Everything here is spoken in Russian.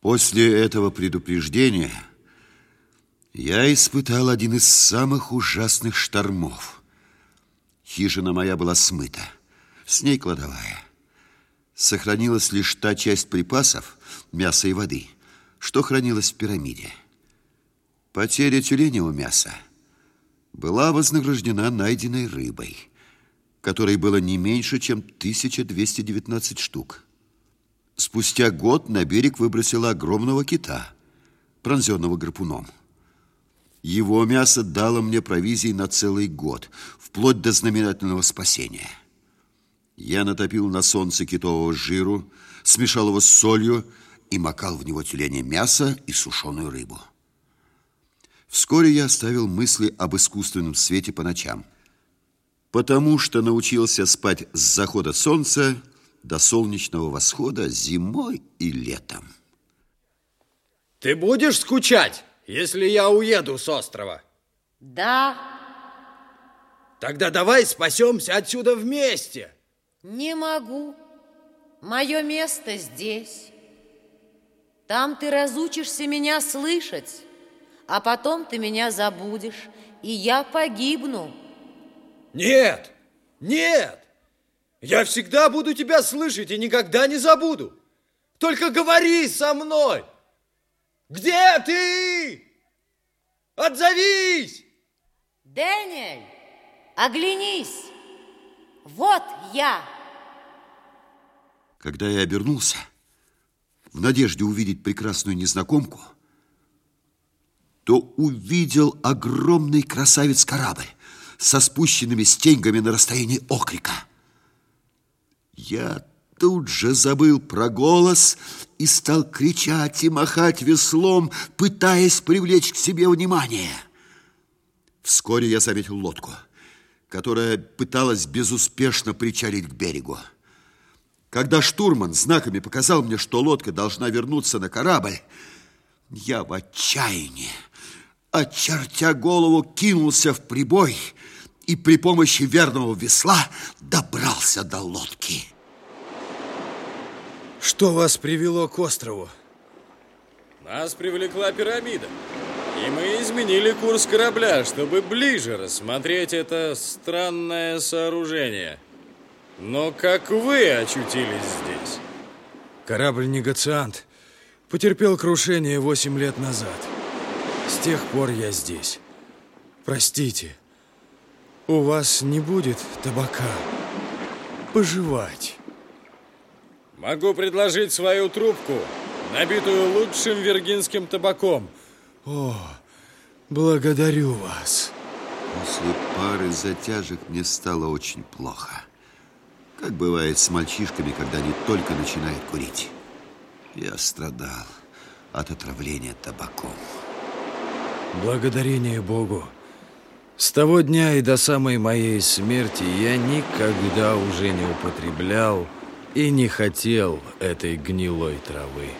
После этого предупреждения я испытал один из самых ужасных штормов. Хижина моя была смыта, с ней кладовая. Сохранилась лишь та часть припасов, мяса и воды, что хранилось в пирамиде. Потеря тюленевого мяса была вознаграждена найденной рыбой, которой было не меньше, чем 1219 штук. Спустя год на берег выбросила огромного кита, пронзенного гарпуном. Его мясо дало мне провизии на целый год, вплоть до знаменательного спасения. Я натопил на солнце китового жиру, смешал его с солью и макал в него тюленя мясо и сушеную рыбу. Вскоре я оставил мысли об искусственном свете по ночам, потому что научился спать с захода солнца до солнечного восхода зимой и летом. Ты будешь скучать, если я уеду с острова? Да. Тогда давай спасемся отсюда вместе. Не могу. Мое место здесь. Там ты разучишься меня слышать, а потом ты меня забудешь, и я погибну. Нет, нет. Я всегда буду тебя слышать и никогда не забуду. Только говори со мной. Где ты? Отзовись! Дэниэль, оглянись. Вот я. Когда я обернулся, в надежде увидеть прекрасную незнакомку, то увидел огромный красавец-корабль со спущенными стеньгами на расстоянии окрика. Я тут же забыл про голос и стал кричать и махать веслом, пытаясь привлечь к себе внимание. Вскоре я заметил лодку, которая пыталась безуспешно причалить к берегу. Когда штурман знаками показал мне, что лодка должна вернуться на корабль, я в отчаянии, очертя голову, кинулся в прибой – и при помощи верного весла добрался до лодки. Что вас привело к острову? Нас привлекла пирамида. И мы изменили курс корабля, чтобы ближе рассмотреть это странное сооружение. Но как вы очутились здесь? Корабль «Негациант» потерпел крушение восемь лет назад. С тех пор я здесь. Простите. У вас не будет табака. Пожевать. Могу предложить свою трубку, набитую лучшим виргинским табаком. О, благодарю вас. После пары затяжек мне стало очень плохо. Как бывает с мальчишками, когда они только начинают курить. Я страдал от отравления табаком. Благодарение Богу. С того дня и до самой моей смерти я никогда уже не употреблял и не хотел этой гнилой травы.